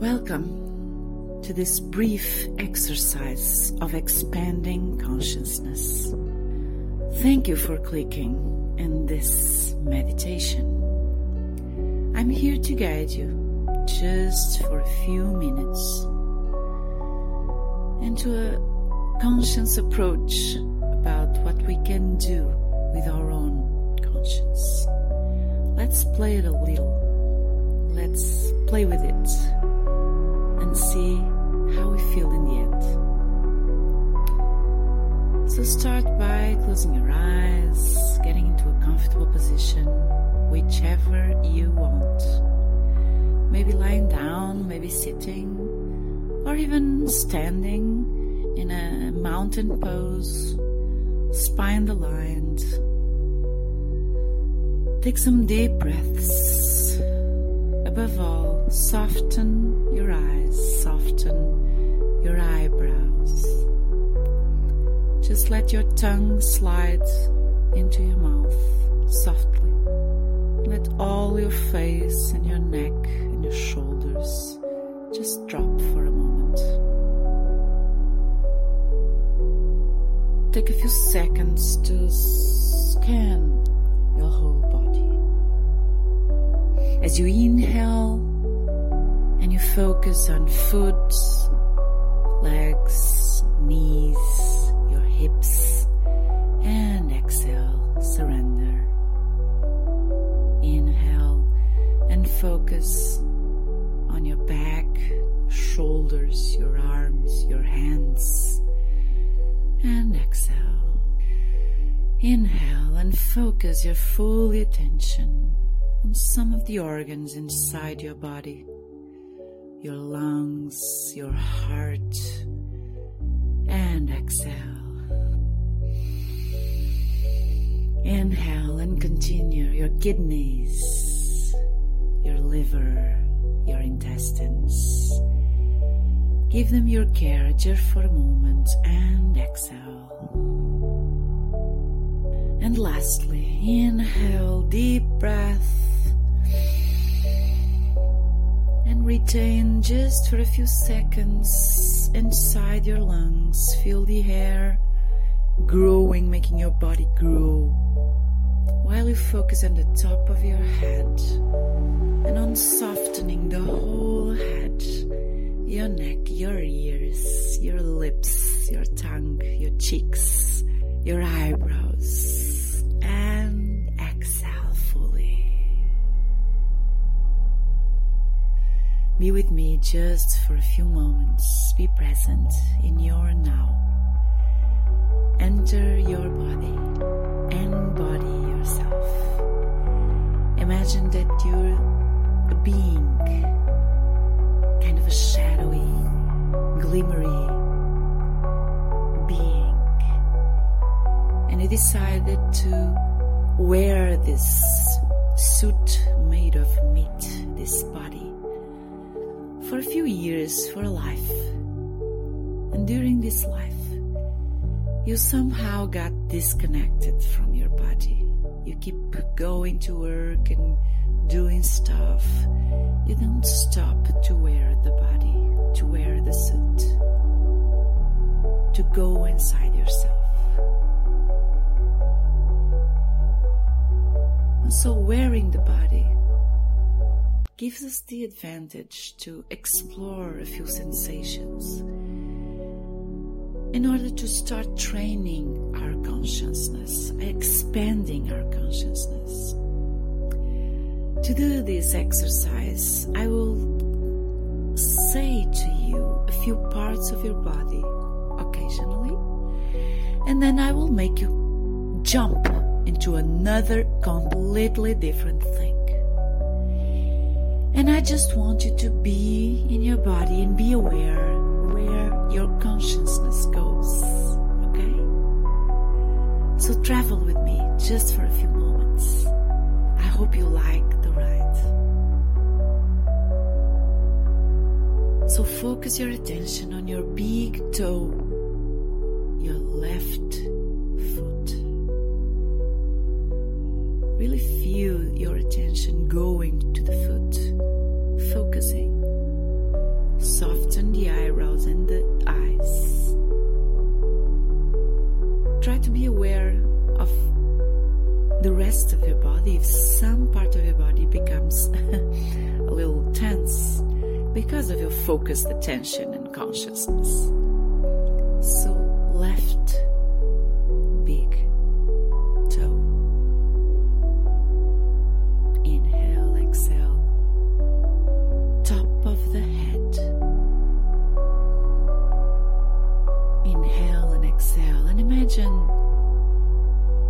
Welcome to this brief exercise of expanding consciousness. Thank you for clicking in this meditation. I'm here to guide you just for a few minutes into a conscious approach about what we can do with our own conscience. Let's play it a little. Let's play with it see how we feel in the end. So start by closing your eyes, getting into a comfortable position, whichever you want. Maybe lying down, maybe sitting, or even standing in a mountain pose, spine aligned. Take some deep breaths. Above all, soften soften your eyebrows. Just let your tongue slide into your mouth softly. Let all your face and your neck and your shoulders just drop for a moment. Take a few seconds to scan your whole body. As you inhale and you focus on foot, legs, knees, your hips, and exhale, surrender. Inhale and focus on your back, shoulders, your arms, your hands, and exhale. Inhale and focus your full attention on some of the organs inside your body your lungs, your heart, and exhale. Inhale and continue your kidneys, your liver, your intestines. Give them your care just for a moment and exhale. And lastly, inhale, deep breath retain just for a few seconds inside your lungs. Feel the air growing, making your body grow. While you focus on the top of your head and on softening the whole head, your neck, your ears, your lips, your tongue, your cheeks, your eyebrows, Be with me just for a few moments. Be present in your now. Enter your body. Embody yourself. Imagine that you're a being, kind of a shadowy, glimmery being. And you decided to wear this suit made of meat, this body for a few years, for a life. And during this life, you somehow got disconnected from your body. You keep going to work and doing stuff. You don't stop to wear the body, to wear the suit, to go inside yourself. And so, wearing the body gives us the advantage to explore a few sensations in order to start training our consciousness, expanding our consciousness. To do this exercise, I will say to you a few parts of your body occasionally, and then I will make you jump into another completely different thing. And I just want you to be in your body and be aware where your consciousness goes. Okay? So travel with me just for a few moments. I hope you like the ride. So focus your attention on your big toe, your left foot. really feel your attention going to the foot focusing. Soften the eyebrows and the eyes. Try to be aware of the rest of your body. If some part of your body becomes a little tense because of your focused attention and consciousness. Imagine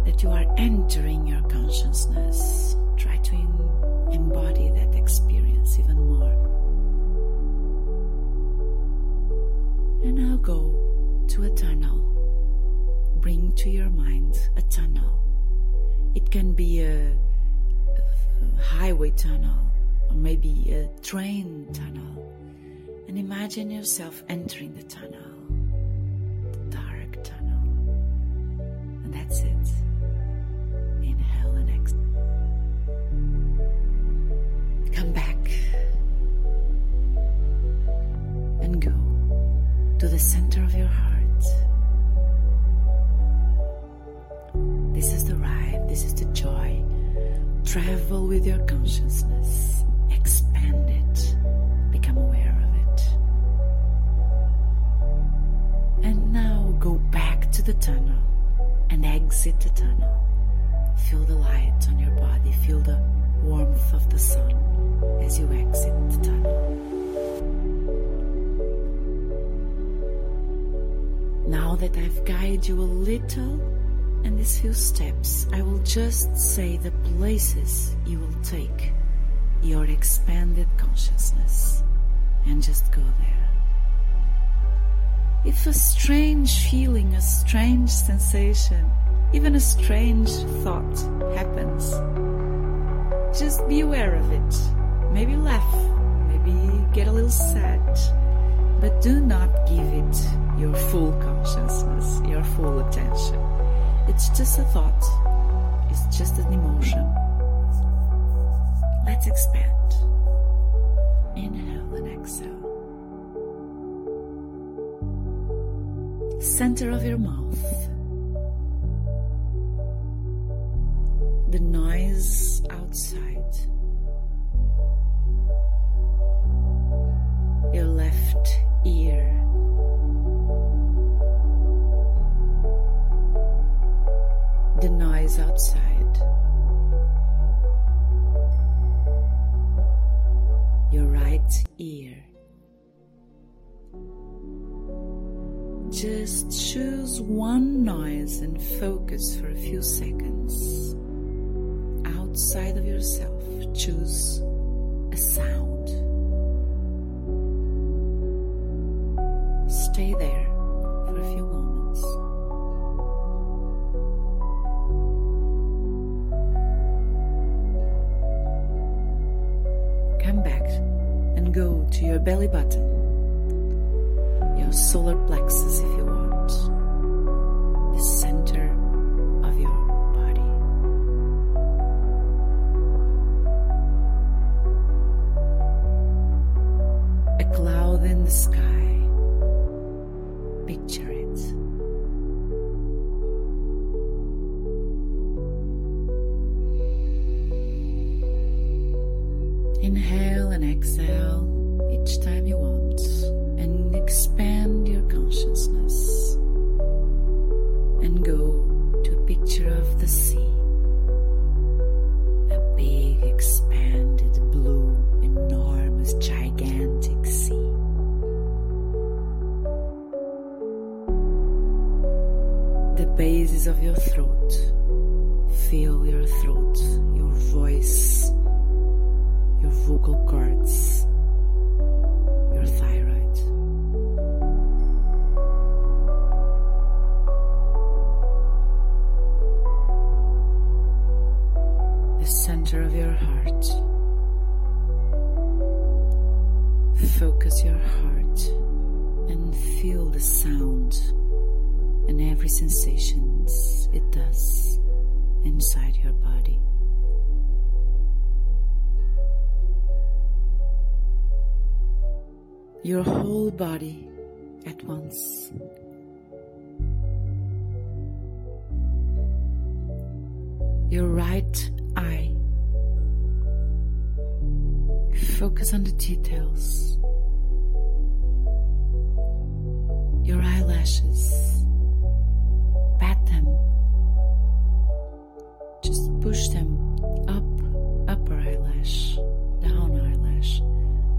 that you are entering your consciousness. Try to embody that experience even more. And now go to a tunnel. Bring to your mind a tunnel. It can be a, a highway tunnel or maybe a train tunnel. And imagine yourself entering the tunnel, that's it. Inhale and exhale. Come back and go to the center of your heart. This is the ride, this is the joy. Travel with your consciousness, Now that I've guided you a little in these few steps, I will just say the places you will take your expanded consciousness and just go there. If a strange feeling, a strange sensation, even a strange thought happens, just be aware of it. Maybe laugh, maybe get a little sad, but do not give it your full consciousness, your full attention. It's just a thought, it's just an emotion. Let's expand. Inhale and exhale. Center of your mouth. The noise outside. Just choose one noise and focus for a few seconds. Outside of yourself, choose a sound. Stay there for a few moments. Come back and go to your belly button, solar plexus if you want, bases of your throat. Feel your throat, your voice, your vocal cords, your thyroid. The center of your heart. Focus your heart and feel the sound and every sensations it does inside your body. Your whole body at once. your right eye. Focus on the details. Your eyelashes. Push them up, upper eyelash, down eyelash.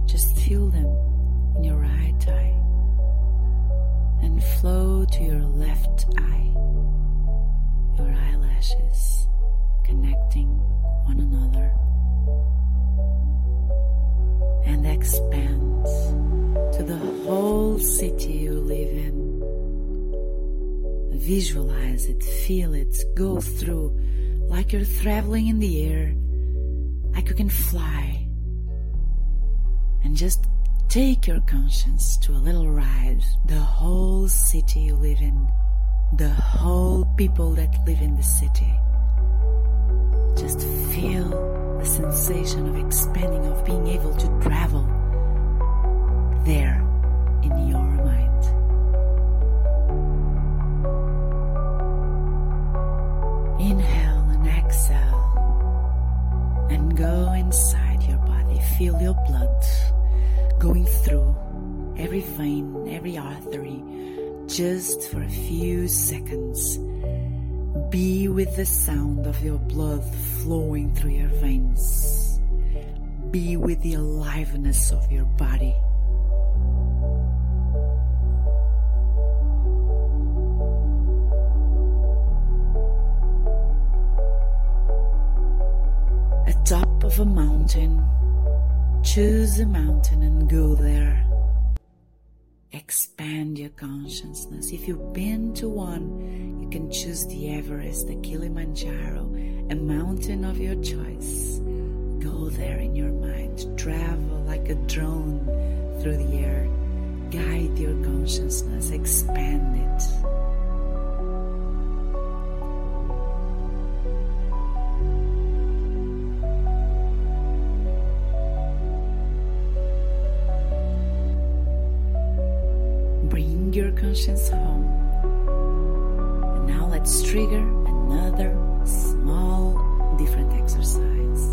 Just feel them in your right eye and flow to your left eye. Your eyelashes connecting one another and expand to the whole city you live in. Visualize it, feel it, go through like you're traveling in the air, like you can fly. And just take your conscience to a little ride. The whole city you live in, the whole people that live in the city. Just feel the sensation of expanding, seconds. Be with the sound of your blood flowing through your veins. Be with the aliveness of your body. Atop of a mountain, choose a mountain and go there. Expand your consciousness. If you've been to one, you can choose the Everest, the Kilimanjaro, a mountain of your choice. Go there in your mind. Travel like a drone through the air. Guide your consciousness. Expand it. Home. And now let's trigger another small, different exercise.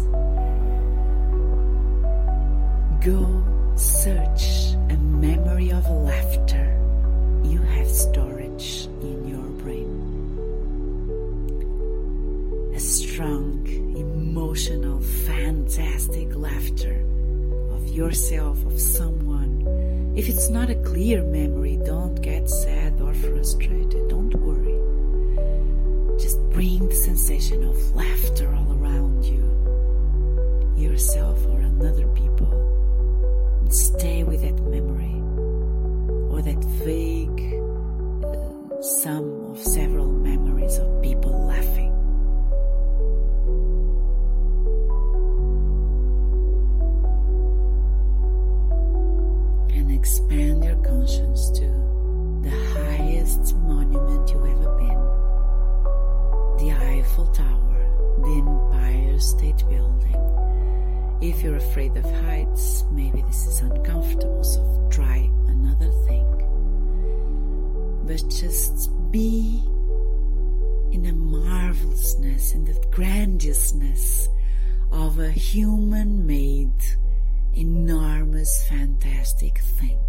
Go search a memory of laughter you have storage in your brain. A strong, emotional, fantastic laughter of yourself, of someone. If it's not a clear memory, don't get sad or frustrated. Don't worry. Just bring the sensation of laughter all around you, yourself or another people, and stay with that memory or that vague uh, sum of several memories of people Eiffel Tower, the Empire State Building. If you're afraid of heights, maybe this is uncomfortable, so try another thing. But just be in the marvelousness, in the grandiousness of a human made enormous, fantastic thing.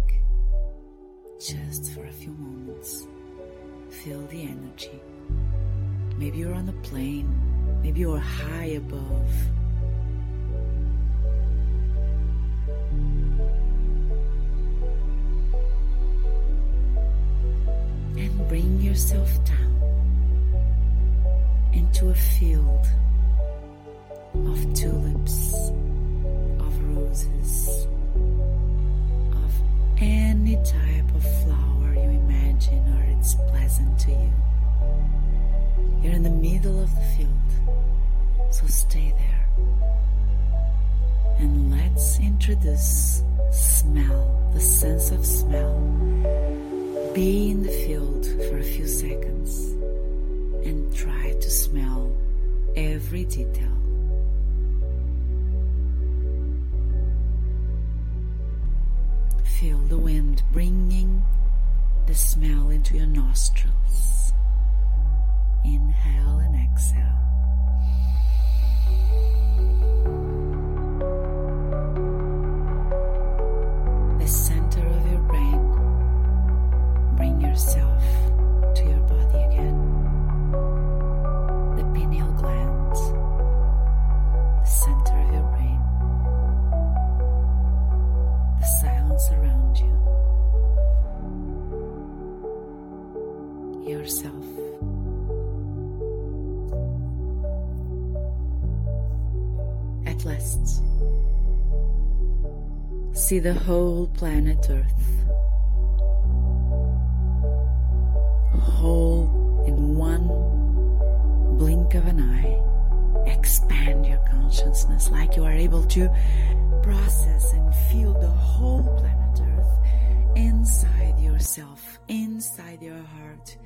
Just for a few moments, feel the energy. Maybe you're on a plane, maybe you're high above. And bring yourself down into a field of tulips of roses, of any type of flower you imagine or it's pleasant to you. You're in the middle of the field, so stay there. And let's introduce smell, the sense of smell. Be in the field for a few seconds and try to smell every detail. Feel the wind bringing the smell into your nostrils. Inhale and exhale. The center of your brain. Bring yourself to your body again. The pineal glands, the center of your brain. The silence around you. Yourself. See the whole planet Earth, whole in one blink of an eye. Expand your consciousness like you are able to process and feel the whole planet Earth inside yourself, inside your heart.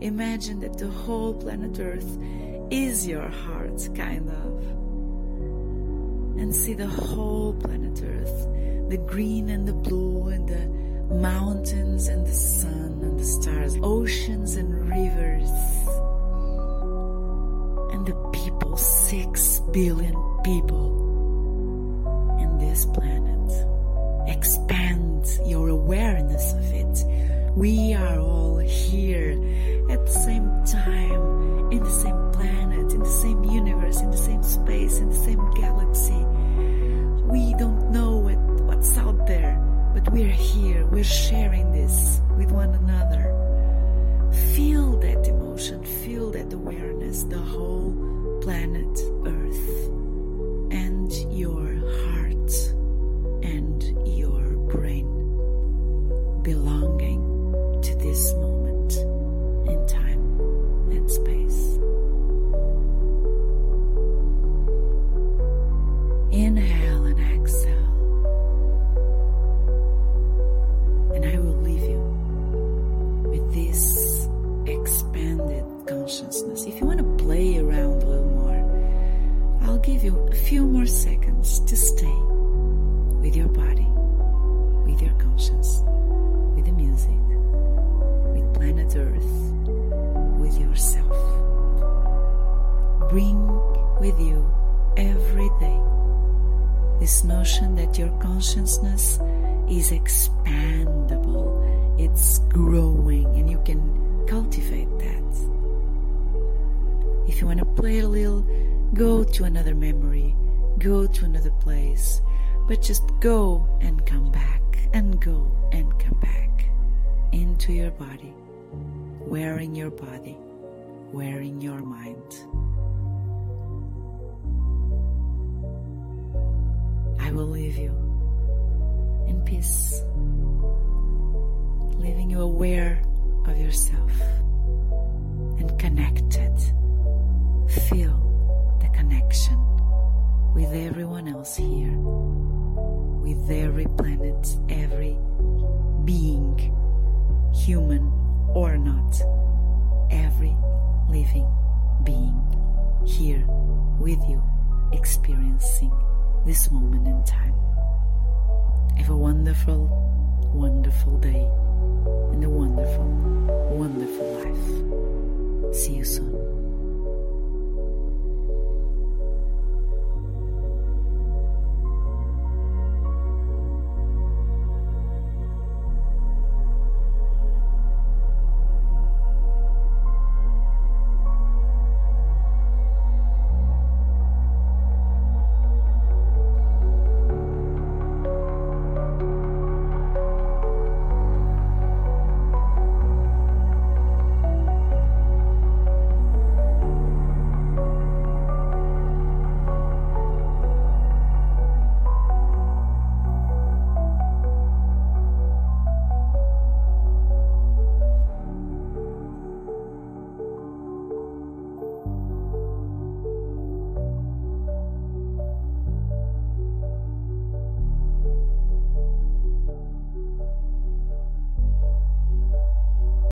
Imagine that the whole planet Earth is your heart, kind of. And see the whole planet Earth the green and the blue, and the mountains and the sun and the stars, oceans and rivers, and the people, six billion people in this planet. Expand your awareness of it. We are all here at the same time, in the same planet, in the same universe, in the same space, in the same galaxy. We're sharing this with one another. Feel that emotion, feel that awareness, the whole planet Earth and your consciousness. If you want to play around a little more, I'll give you a few more seconds to stay with your body, with your conscience, with the music, with planet Earth, with yourself. Bring with you every day this notion that your consciousness is expandable, it's growing, and you can cultivate that. If you want to play a little, go to another memory, go to another place but just go and come back and go and come back into your body, wearing your body, wearing your mind. I will leave you in peace, leaving you aware of yourself and connected. Feel the connection with everyone else here with every planet, every being, human or not, every living being here with you, experiencing this moment in time. Have a wonderful, wonderful day and a wonderful, wonderful life. See you soon.